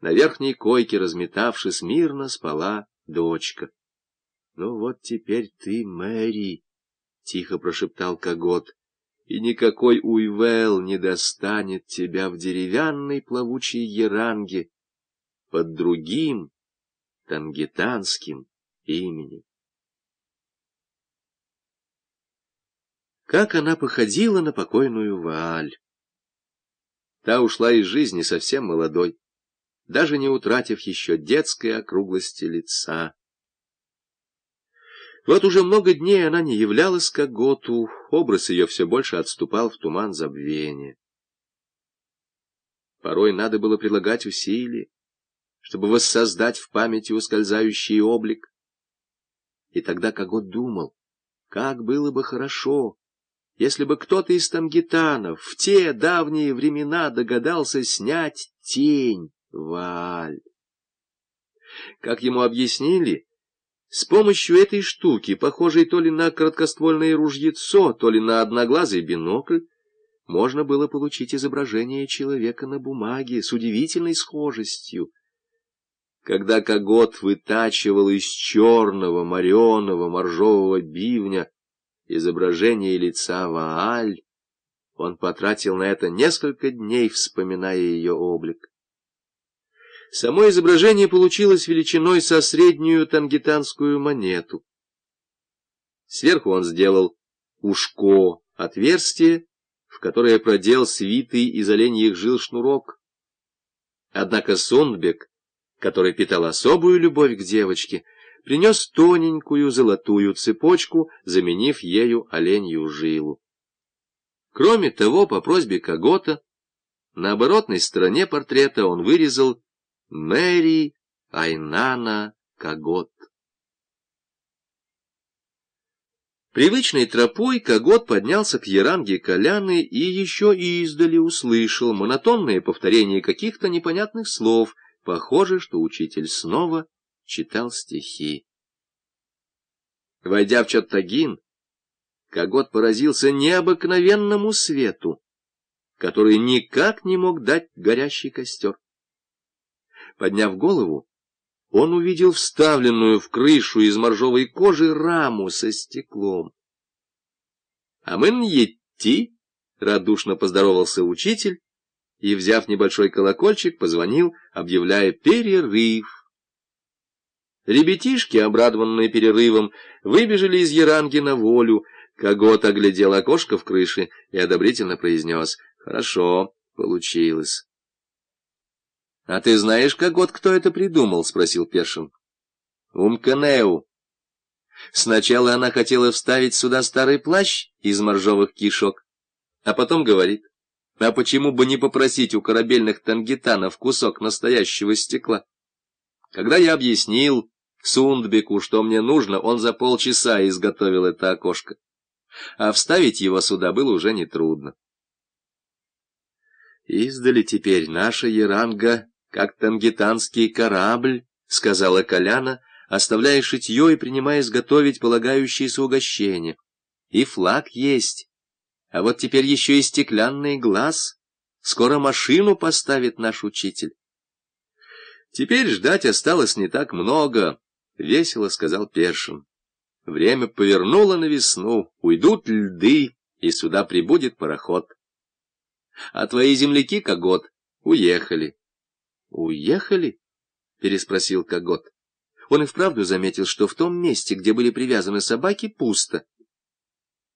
На верхней койке, разметавшись, мирно спала дочка. — Ну вот теперь ты, Мэри, — тихо прошептал Когот, — и никакой Уйвел не достанет тебя в деревянной плавучей еранге под другим тангетанским именем. Как она походила на покойную Вааль! Та ушла из жизни совсем молодой, даже не утратив еще детской округлости лица. Вот уже много дней она не являлась к Аготу, образ ее все больше отступал в туман забвения. Порой надо было прилагать усилия, чтобы воссоздать в памяти ускользающий облик. И тогда Когот думал, как было бы хорошо, если бы кто-то из тангитанов в те давние времена догадался снять тень Валь. Как ему объяснили, с помощью этой штуки, похожей то ли на короткоствольное ружьецо, то ли на одноглазый бинокль, можно было получить изображение человека на бумаге с удивительной схожестью. Когда когот вытачивал из черного, мореного, моржового бивня изображение лица Вааль, он потратил на это несколько дней, вспоминая ее облик. Само изображение получилось величиной со среднюю тангитанскую монету. Сверху он сделал ушко, отверстие, в которое продел свитый из оленьих жил шнурок. Однако Сондбек, который питал особую любовь к девочке, принес тоненькую золотую цепочку, заменив ею оленью жилу. Кроме того, по просьбе Когота, на оборотной стороне портрета он вырезал Мэри Айнана Когот. Привычной тропой Когот поднялся к Яранге Коляны и еще издали услышал монотонное повторение каких-то непонятных слов. Похоже, что учитель снова читал стихи. Войдя в Чаттагин, Когот поразился необыкновенному свету, который никак не мог дать горящий костер. Подняв голову, он увидел вставленную в крышу из моржовой кожи раму со стеклом. — Амын-етти! — радушно поздоровался учитель и, взяв небольшой колокольчик, позвонил, объявляя перерыв. Ребятишки, обрадованные перерывом, выбежали из Яранги на волю. Когот оглядел окошко в крыше и одобрительно произнес «Хорошо, получилось». — А ты знаешь, как вот кто это придумал? — спросил Першин. — Умканеу. Сначала она хотела вставить сюда старый плащ из моржовых кишок, а потом говорит, а почему бы не попросить у корабельных тангитанов кусок настоящего стекла? Когда я объяснил Сундбеку, что мне нужно, он за полчаса изготовил это окошко, а вставить его сюда было уже нетрудно. Издали теперь наша Яранга как тангитанский корабль, — сказала Коляна, оставляя шитье и принимаясь готовить полагающиеся угощения. И флаг есть. А вот теперь еще и стеклянный глаз. Скоро машину поставит наш учитель. Теперь ждать осталось не так много, — весело сказал Першин. Время повернуло на весну, уйдут льды, и сюда прибудет пароход. А твои земляки, Когот, уехали. «Уехали?» — переспросил Когот. Он и вправду заметил, что в том месте, где были привязаны собаки, пусто.